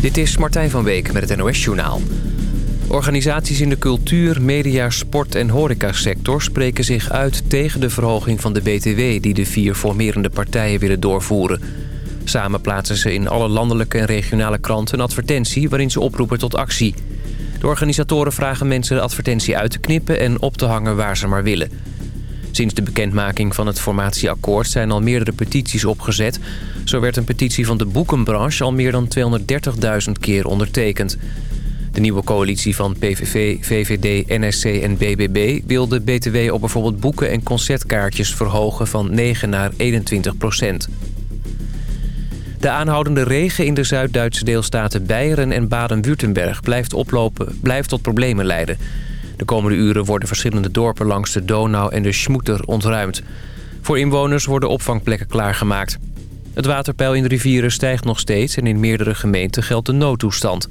Dit is Martijn van Week met het NOS-journaal. Organisaties in de cultuur, media, sport en horecasector spreken zich uit tegen de verhoging van de BTW die de vier formerende partijen willen doorvoeren. Samen plaatsen ze in alle landelijke en regionale kranten een advertentie waarin ze oproepen tot actie. De organisatoren vragen mensen de advertentie uit te knippen en op te hangen waar ze maar willen. Sinds de bekendmaking van het formatieakkoord zijn al meerdere petities opgezet. Zo werd een petitie van de boekenbranche al meer dan 230.000 keer ondertekend. De nieuwe coalitie van PVV, VVD, NSC en BBB wil de BTW op bijvoorbeeld boeken en concertkaartjes verhogen van 9 naar 21 procent. De aanhoudende regen in de Zuid-Duitse deelstaten Beieren en Baden-Württemberg blijft, oplopen, blijft tot problemen leiden. De komende uren worden verschillende dorpen langs de Donau en de Schmoeter ontruimd. Voor inwoners worden opvangplekken klaargemaakt. Het waterpeil in de rivieren stijgt nog steeds en in meerdere gemeenten geldt de noodtoestand.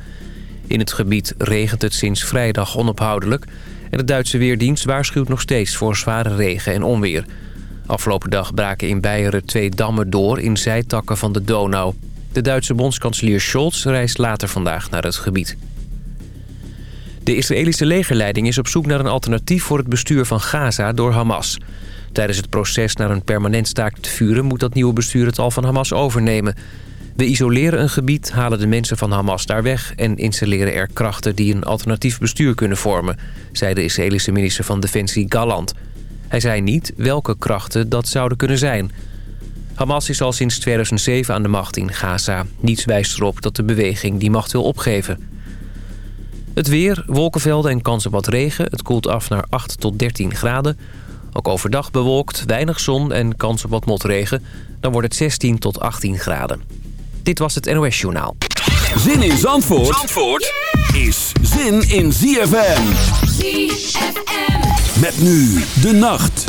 In het gebied regent het sinds vrijdag onophoudelijk... en de Duitse Weerdienst waarschuwt nog steeds voor zware regen en onweer. Afgelopen dag braken in Beieren twee dammen door in zijtakken van de Donau. De Duitse bondskanselier Scholz reist later vandaag naar het gebied. De Israëlische legerleiding is op zoek naar een alternatief voor het bestuur van Gaza door Hamas. Tijdens het proces naar een permanent staakt te vuren moet dat nieuwe bestuur het al van Hamas overnemen. We isoleren een gebied, halen de mensen van Hamas daar weg... en installeren er krachten die een alternatief bestuur kunnen vormen... zei de Israëlische minister van Defensie Galland. Hij zei niet welke krachten dat zouden kunnen zijn. Hamas is al sinds 2007 aan de macht in Gaza. Niets wijst erop dat de beweging die macht wil opgeven. Het weer, wolkenvelden en kans op wat regen. Het koelt af naar 8 tot 13 graden. Ook overdag bewolkt, weinig zon en kans op wat motregen. Dan wordt het 16 tot 18 graden. Dit was het NOS Journaal. Zin in Zandvoort, Zandvoort is zin in ZFM. ZFM. Met nu de nacht.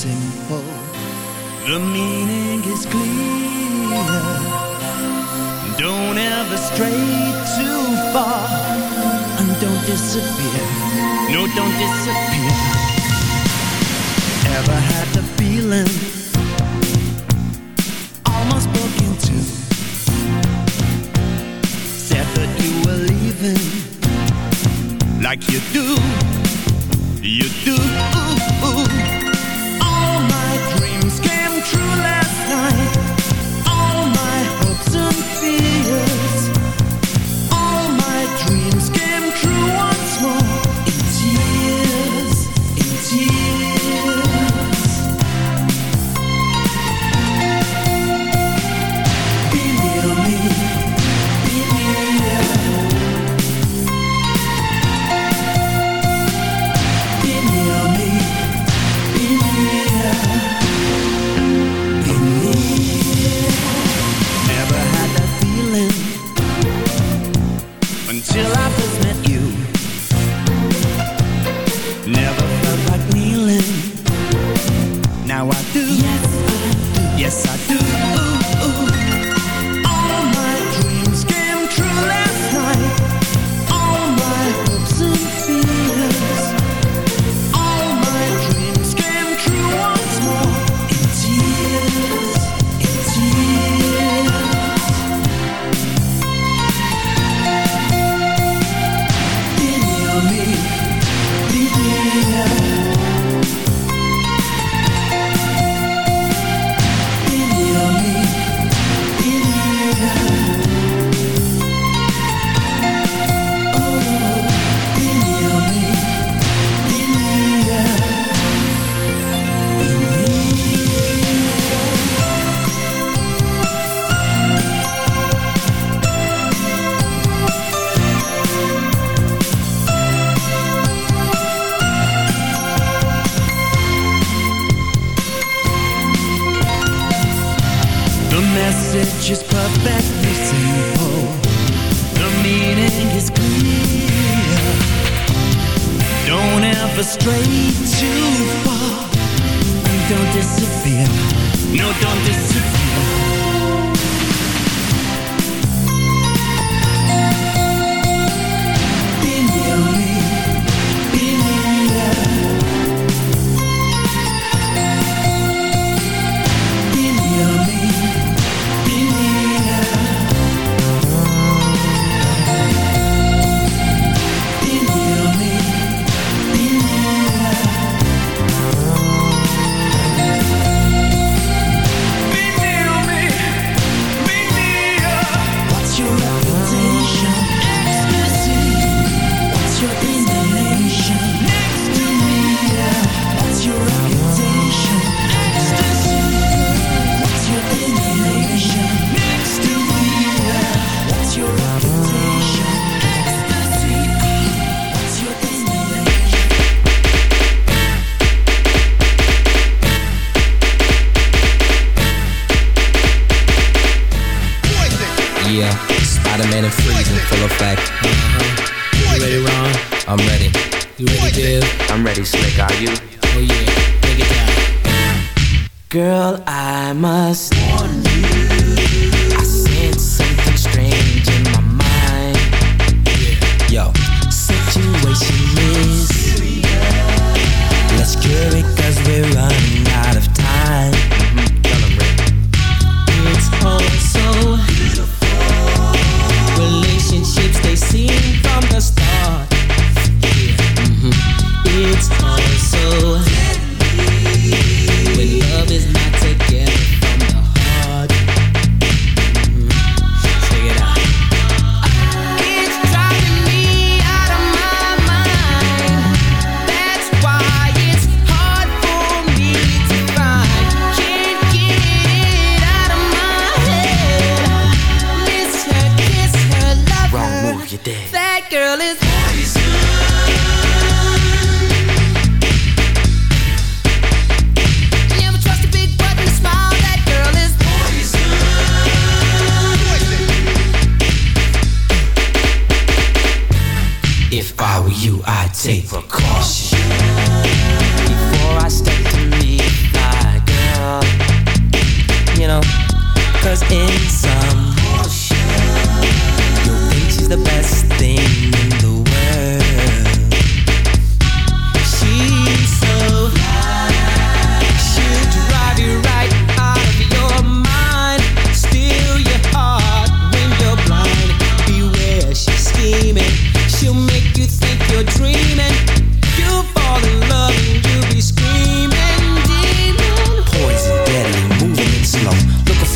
simple, the meaning is clear. Don't ever stray too far, and don't disappear. No, don't disappear. Ever had the feeling? and it freezing full effect. Uh-huh. You ready, Ron? I'm ready. You ready, I'm ready, Slick. Are you? Oh yeah, take it down. Girl, I must warn you. I sense something strange in my mind. Yo, situation is serious. Let's cure it we we're running out of time. Mm-hmm. It's home.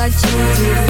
what you do.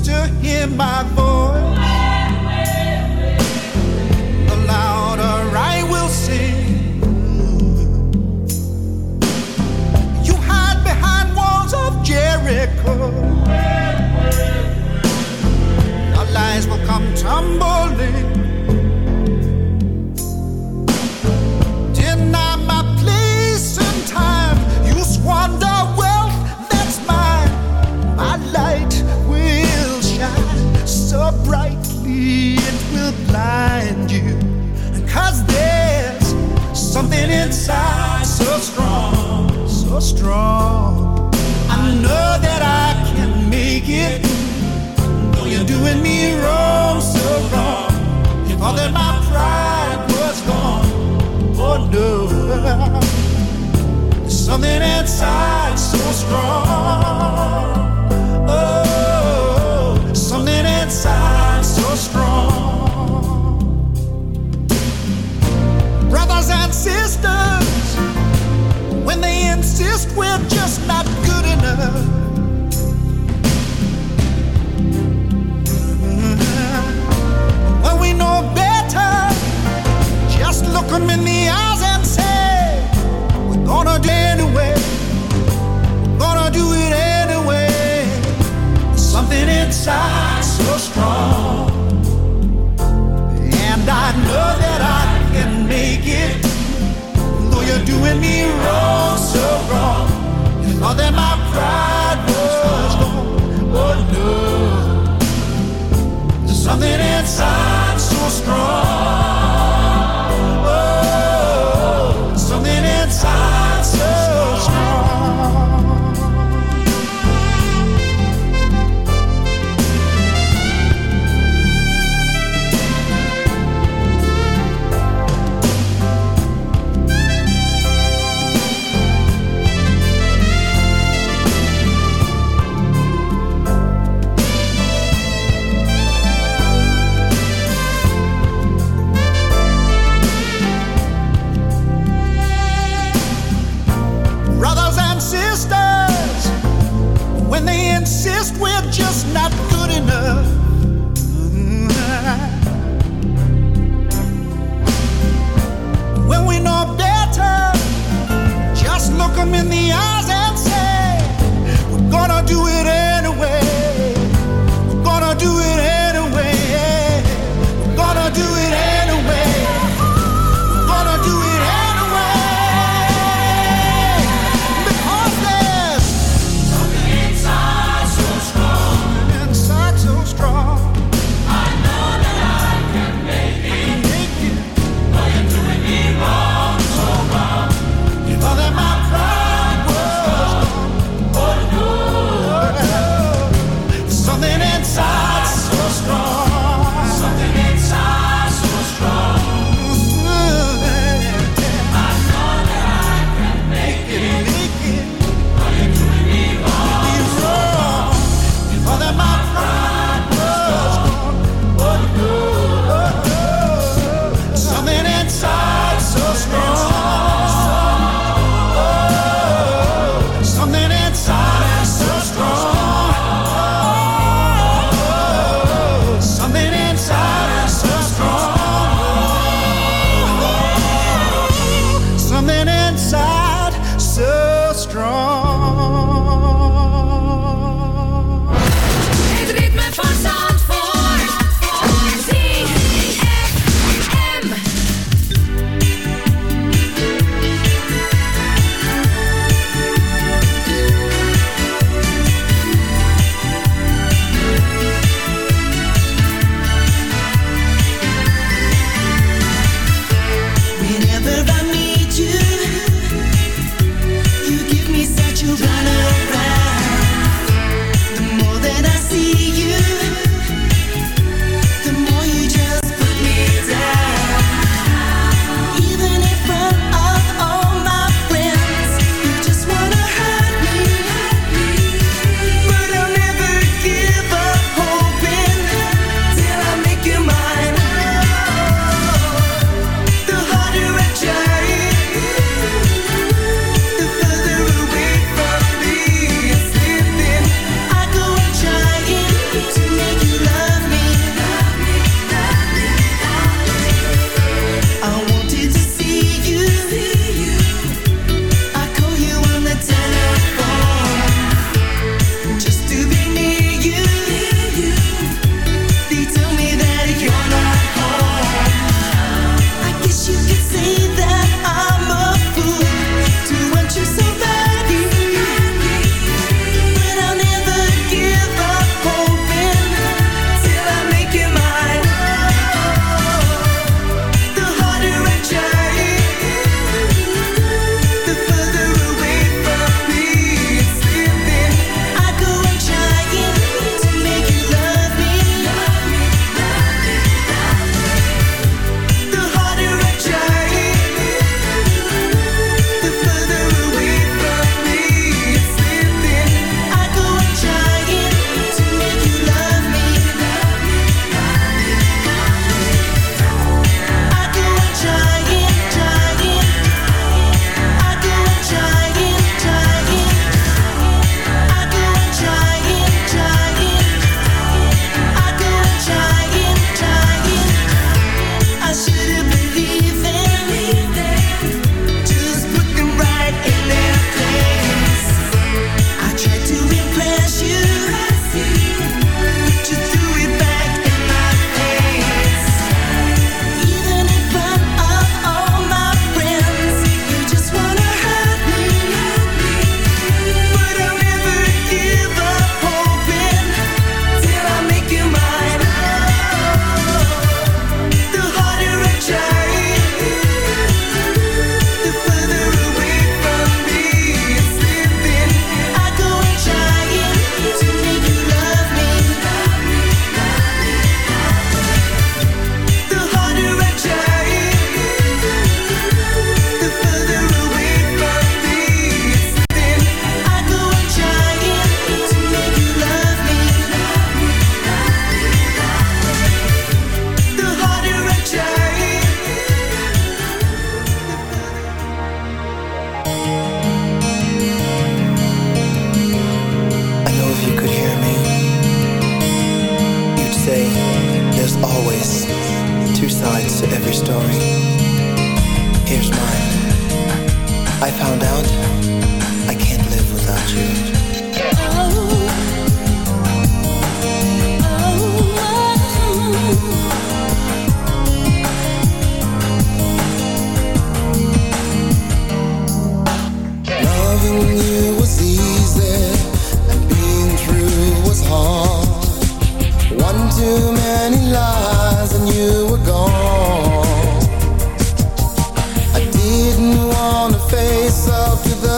To hear my voice, the louder I will sing. You hide behind walls of Jericho. Your lies will come tumbling. Inside so strong, so strong. I know that I can make it. Though you're doing me wrong, so wrong. You thought that my pride was gone. Oh no. There's something inside so strong. Oh, something inside so strong. Brothers and sisters, insist we're just not good enough. Mm-hmm. When we know better, just look 'em in the eyes and say, We're gonna do it anyway. We're Gonna do it anyway. Something inside so strong. You're doing me wrong, so wrong. You thought that my pride was gone. Oh no. There's something inside so strong. to the